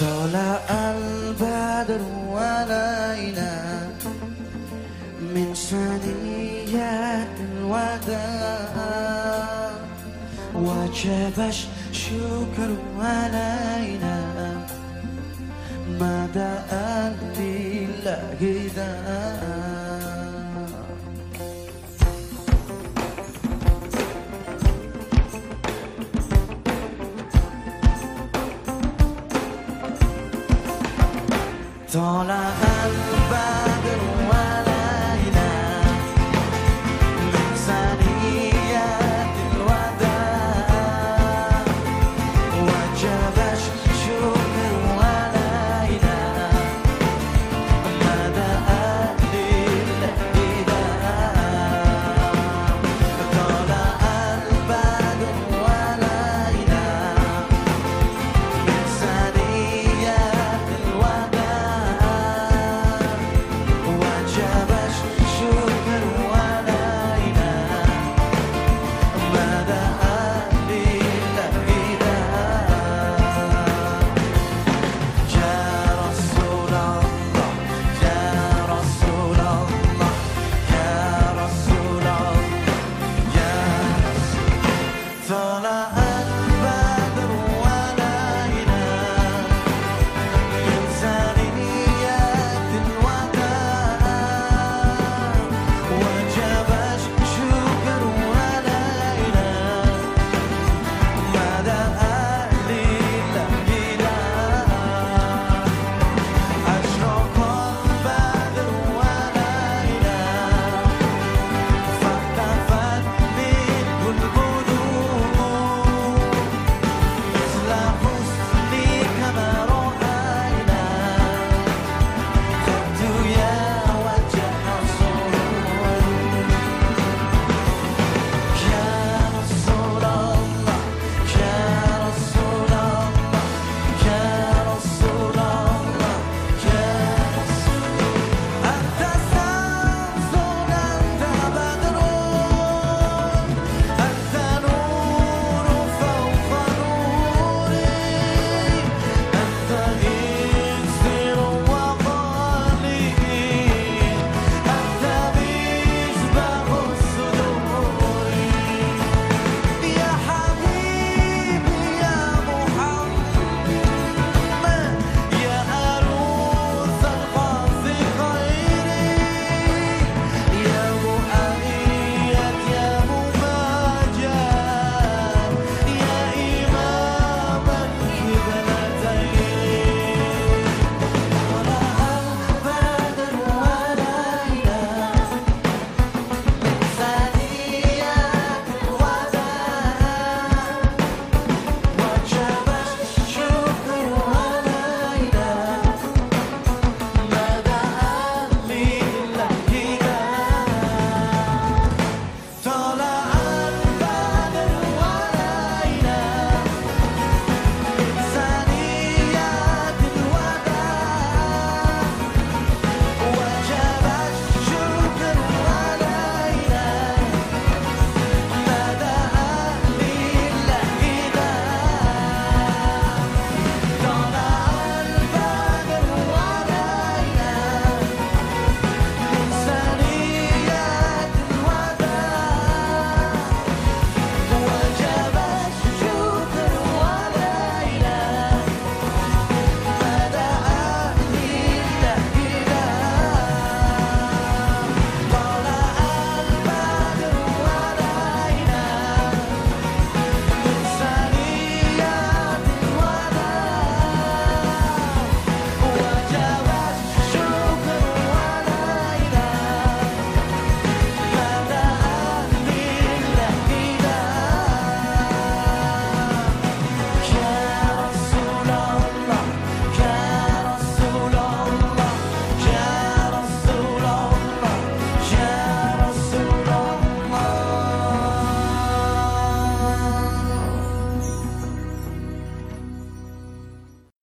طلع البدر علينا من ثنيات الوداع. وجب الشكر علينا دعا لله داع. Dans la haine thought I